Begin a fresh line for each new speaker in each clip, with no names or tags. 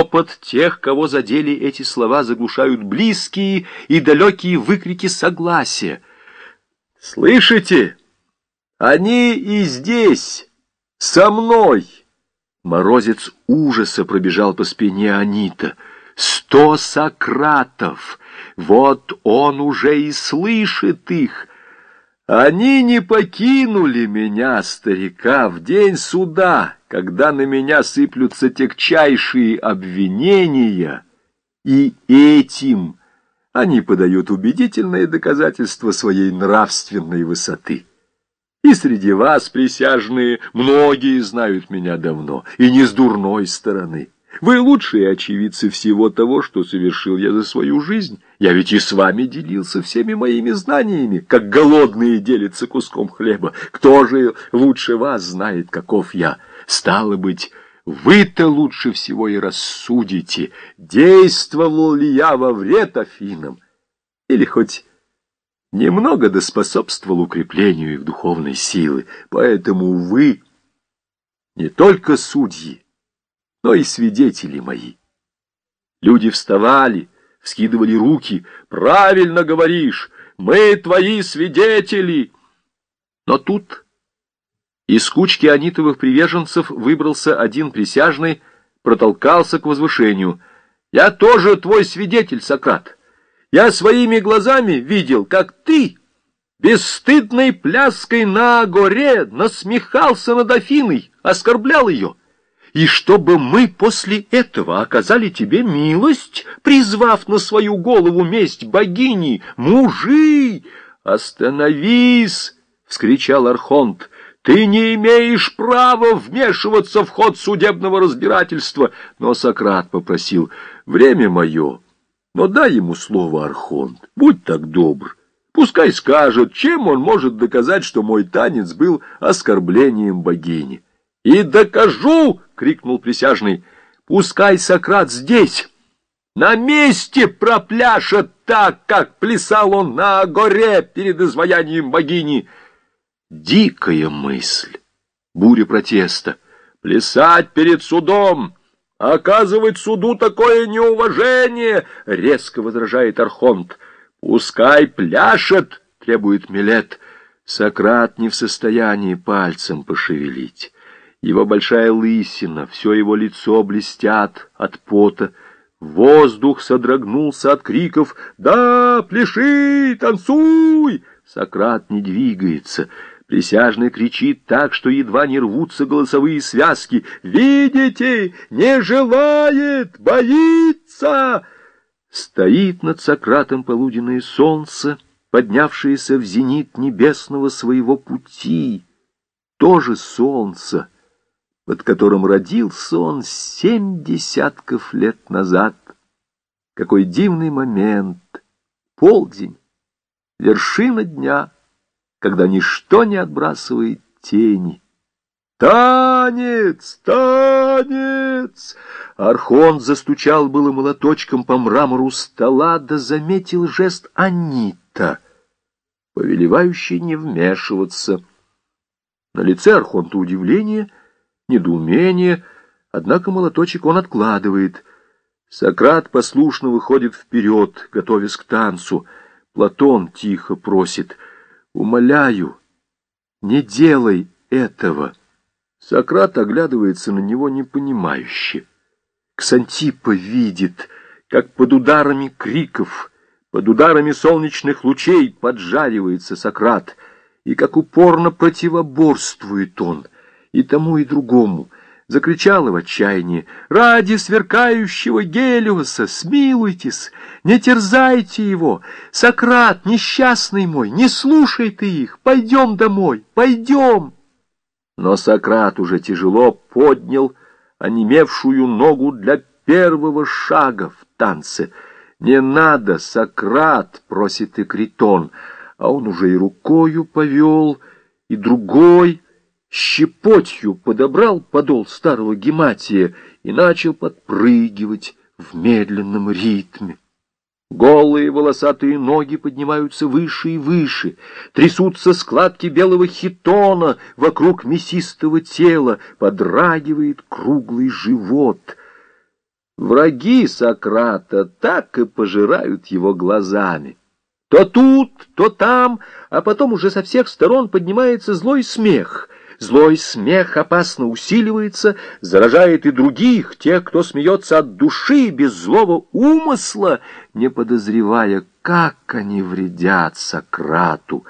Шепот тех, кого задели эти слова, заглушают близкие и далекие выкрики согласия. «Слышите? Они и здесь, со мной!» Морозец ужаса пробежал по спине Анита. «Сто Сократов! Вот он уже и слышит их!» Они не покинули меня, старика, в день суда, когда на меня сыплются тягчайшие обвинения, и этим они подают убедительное доказательство своей нравственной высоты. И среди вас, присяжные, многие знают меня давно, и не с дурной стороны. Вы лучшие очевидцы всего того, что совершил я за свою жизнь. Я ведь и с вами делился всеми моими знаниями, как голодные делятся куском хлеба. Кто же лучше вас знает, каков я? Стало быть, вы-то лучше всего и рассудите, действовал ли я во вред Афинам, или хоть немного доспособствовал укреплению их духовной силы. Поэтому вы не только судьи, но и свидетели мои. Люди вставали, вскидывали руки. «Правильно говоришь! Мы твои свидетели!» Но тут из кучки анитовых приверженцев выбрался один присяжный, протолкался к возвышению. «Я тоже твой свидетель, Сократ. Я своими глазами видел, как ты бесстыдной пляской на горе насмехался над Афиной, оскорблял ее и чтобы мы после этого оказали тебе милость, призвав на свою голову месть богини, мужи! Остановись! — вскричал Архонт. Ты не имеешь права вмешиваться в ход судебного разбирательства. Но Сократ попросил, время мое, но дай ему слово, Архонт, будь так добр. Пускай скажет, чем он может доказать, что мой танец был оскорблением богини. «И докажу!» — крикнул присяжный. «Пускай Сократ здесь, на месте пропляшет так, как плясал он на горе перед изваянием богини». Дикая мысль, буря протеста. «Плясать перед судом!» «Оказывать суду такое неуважение!» — резко возражает Архонт. «Пускай пляшет!» — требует Милет. Сократ не в состоянии пальцем пошевелить. Его большая лысина, все его лицо блестят от пота. Воздух содрогнулся от криков «Да, пляши, танцуй!» Сократ не двигается. Присяжный кричит так, что едва не рвутся голосовые связки. «Видите, не желает, боится!» Стоит над Сократом полуденное солнце, поднявшееся в зенит небесного своего пути. Тоже солнце — под которым родился он семь десятков лет назад. Какой дивный момент! Полдень, вершина дня, когда ничто не отбрасывает тени. «Танец! Танец!» Архон застучал было молоточком по мрамору стола, да заметил жест Анита, повелевающий не вмешиваться. На лице Архонта удивление — недоумение, однако молоточек он откладывает. Сократ послушно выходит вперед, готовясь к танцу. Платон тихо просит, «Умоляю, не делай этого». Сократ оглядывается на него непонимающе. Ксантипа видит, как под ударами криков, под ударами солнечных лучей поджаривается Сократ, и как упорно противоборствует он — и тому, и другому, закричала в отчаянии, «Ради сверкающего Гелиоса смилуйтесь, не терзайте его! Сократ, несчастный мой, не слушай ты их, пойдем домой, пойдем!» Но Сократ уже тяжело поднял онемевшую ногу для первого шага в танце. «Не надо, Сократ!» — просит и Критон, а он уже и рукою повел, и другой — щепотью подобрал подол старого гематия и начал подпрыгивать в медленном ритме. Голые волосатые ноги поднимаются выше и выше, трясутся складки белого хитона вокруг мясистого тела, подрагивает круглый живот. Враги Сократа так и пожирают его глазами. То тут, то там, а потом уже со всех сторон поднимается злой смех. Злой смех опасно усиливается, заражает и других, тех, кто смеется от души, без злого умысла, не подозревая, как они вредят Сократу.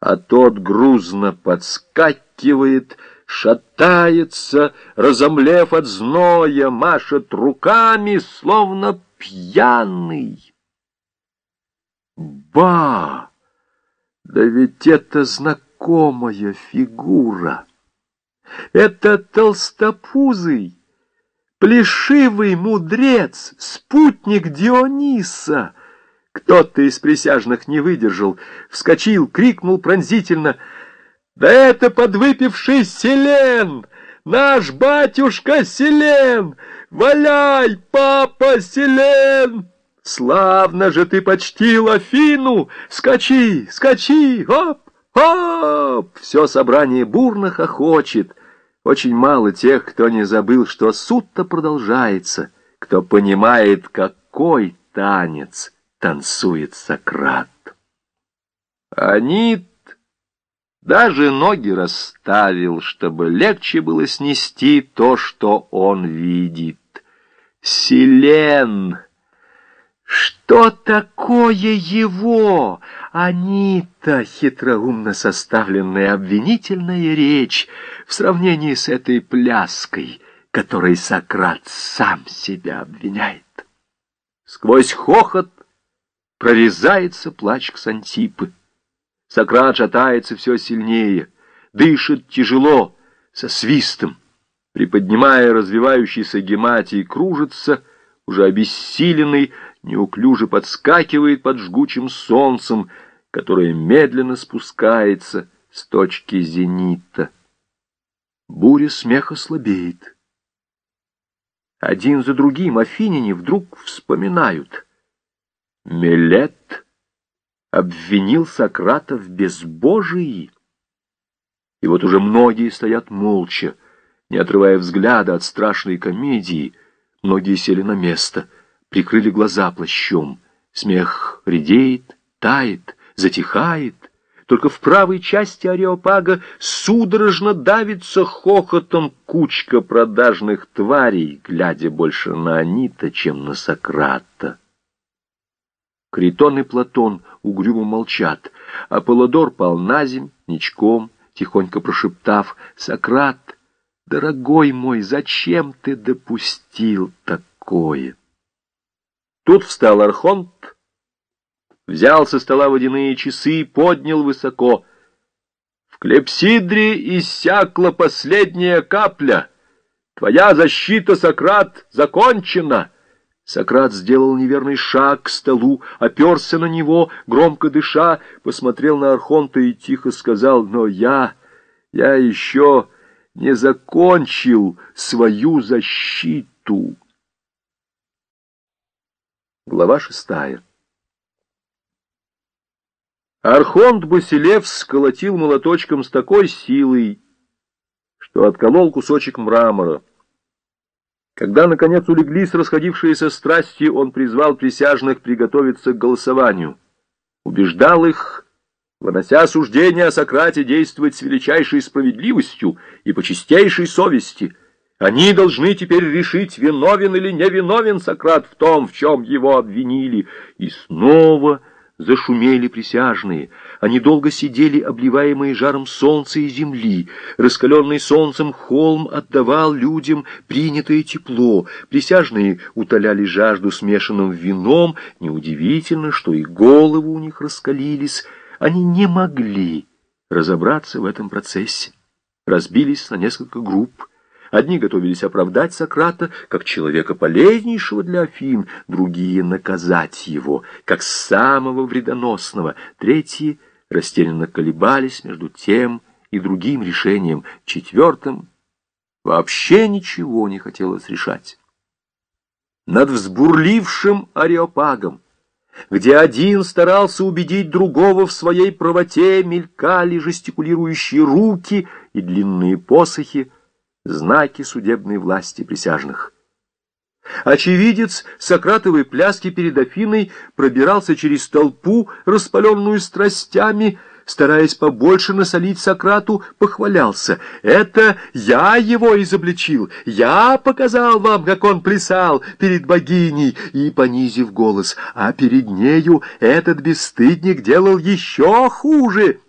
А тот грузно подскакивает, шатается, разомлев от зноя, машет руками, словно пьяный. Ба! Да ведь это знакомая фигура. Это толстопузый, плешивый мудрец, спутник Диониса. Кто-то из присяжных не выдержал, вскочил, крикнул пронзительно. «Да это подвыпивший Селен! Наш батюшка Селен! Валяй, папа Селен!» Славно же ты почтил Афину! Скачи, скачи, оп, оп! Все собрание бурно хохочет. Очень мало тех, кто не забыл, что суд-то продолжается, кто понимает, какой танец танцует Сократ. Анит даже ноги расставил, чтобы легче было снести то, что он видит. Селен! Что такое его? Они-то хитроумно составленная обвинительная речь в сравнении с этой пляской, которой Сократ сам себя обвиняет. Сквозь хохот прорезается плач Ксантипы. Сократ шатается все сильнее, дышит тяжело, со свистом, приподнимая развивающийся гематий, кружится, уже обессиленный, неуклюже подскакивает под жгучим солнцем, которое медленно спускается с точки зенита. Буря смеха слабеет. Один за другим афиняне вдруг вспоминают. Мелет обвинил Сократа в безбожии. И вот уже многие стоят молча, не отрывая взгляда от страшной комедии. Многие сели на место — прикрыли глаза плащом. Смех редеет, тает, затихает. Только в правой части ареопага судорожно давится хохотом кучка продажных тварей, глядя больше на Анита, чем на Сократа. Критон и Платон угрюмо молчат, а Полодор пал на ничком, тихонько прошептав, «Сократ, дорогой мой, зачем ты допустил такое?» Тут встал Архонт, взял со стола водяные часы поднял высоко. В клепсидре иссякла последняя капля. Твоя защита, Сократ, закончена. Сократ сделал неверный шаг к столу, оперся на него, громко дыша, посмотрел на Архонта и тихо сказал, «Но я, я еще не закончил свою защиту». Глава шестая. Архонт Басилев сколотил молоточком с такой силой, что отколол кусочек мрамора. Когда, наконец, улеглись расходившиеся страсти, он призвал присяжных приготовиться к голосованию. Убеждал их, вынося суждение о Сократе, действовать с величайшей справедливостью и по чистейшей совести — они должны теперь решить, виновен или не виновен Сократ в том, в чем его обвинили. И снова зашумели присяжные. Они долго сидели, обливаемые жаром солнца и земли. Раскаленный солнцем холм отдавал людям принятое тепло. Присяжные утоляли жажду смешанным вином. Неудивительно, что и головы у них раскалились. Они не могли разобраться в этом процессе. Разбились на несколько групп. Одни готовились оправдать Сократа как человека полезнейшего для Афин, другие — наказать его, как самого вредоносного, третьи растерянно колебались между тем и другим решением, четвертым вообще ничего не хотелось решать. Над взбурлившим ареопагом, где один старался убедить другого в своей правоте, мелькали жестикулирующие руки и длинные посохи, знаки судебной власти присяжных. Очевидец Сократовой пляски перед Афиной пробирался через толпу, распаленную страстями, стараясь побольше насолить Сократу, похвалялся. «Это я его изобличил, я показал вам, как он плясал перед богиней!» И, понизив голос, «А перед нею этот бесстыдник делал еще хуже!»